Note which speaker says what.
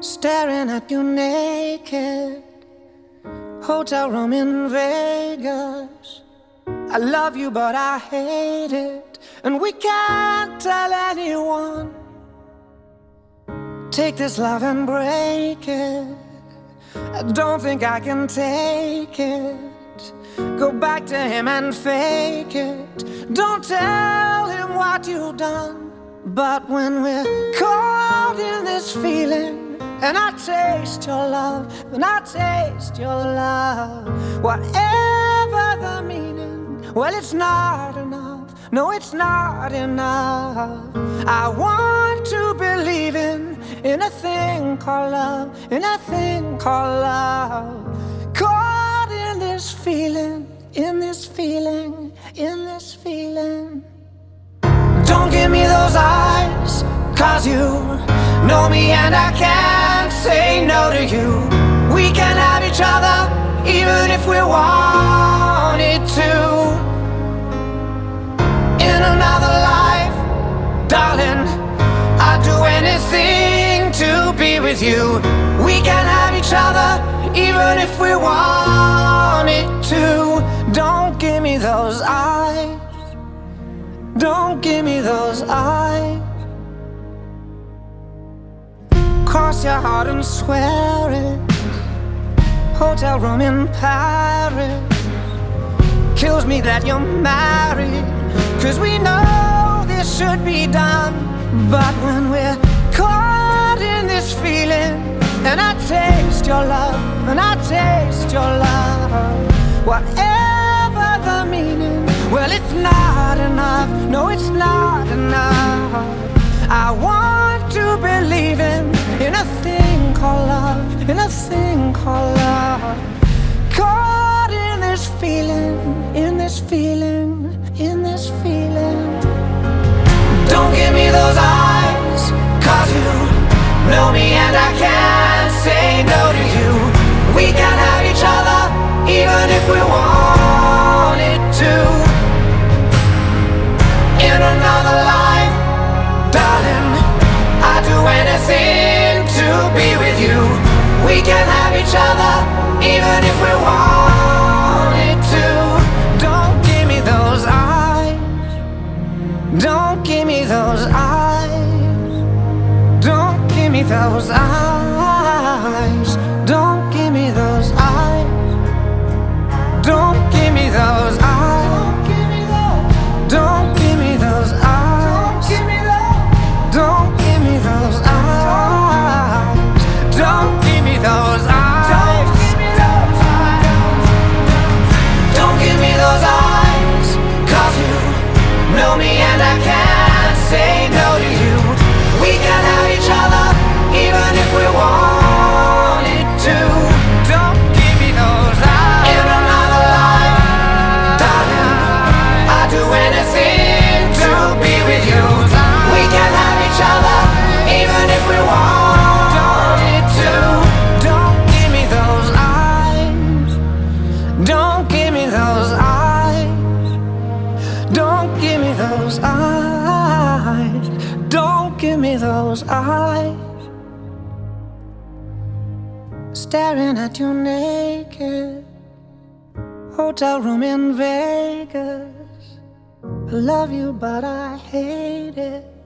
Speaker 1: Staring at you naked. Hotel room in Vegas. I love you, but I hate it. And we can't tell anyone. Take this love and break it. I don't think I can take it. Go back to him and fake it. Don't tell him what you've done. But when we're caught in this feeling, and I taste your love, and I taste your love. Whatever the meaning, well, it's not enough. No, it's not enough. I want to believe in in a thing called love, in a thing called love. Caught in this feeling, in this feeling, in this feeling. Don't give me those eyes, cause you know me and I can't say no to you. We can have each other even if we wanted to. In another life, darling, I'd do anything to be with you. We can have each other even if we wanted to. Don't give me those eyes. Don't give me those eyes. Cross your heart and swear it. Hotel room in Paris. Kills me that you're married. Cause we know this should be done. But when we're caught in this feeling, and I taste your love, and I taste your love, whatever the meaning, well, it's not enough. No, it's not enough. I want to believe in a thing called love, in a thing called love. Caught in this feeling, in this feeling, in this feeling. Don't give me those eyes, cause you know me and I can't say no to you. We can have each other, even if we wanted each other, even if we wanted to. Don't give me those eyes. Don't give me those eyes. Don't give me those eyes. Those eyes. Don't give me those eyes. Don't give me those eyes. Staring at you naked. Hotel room in Vegas. I love you, but I hate it.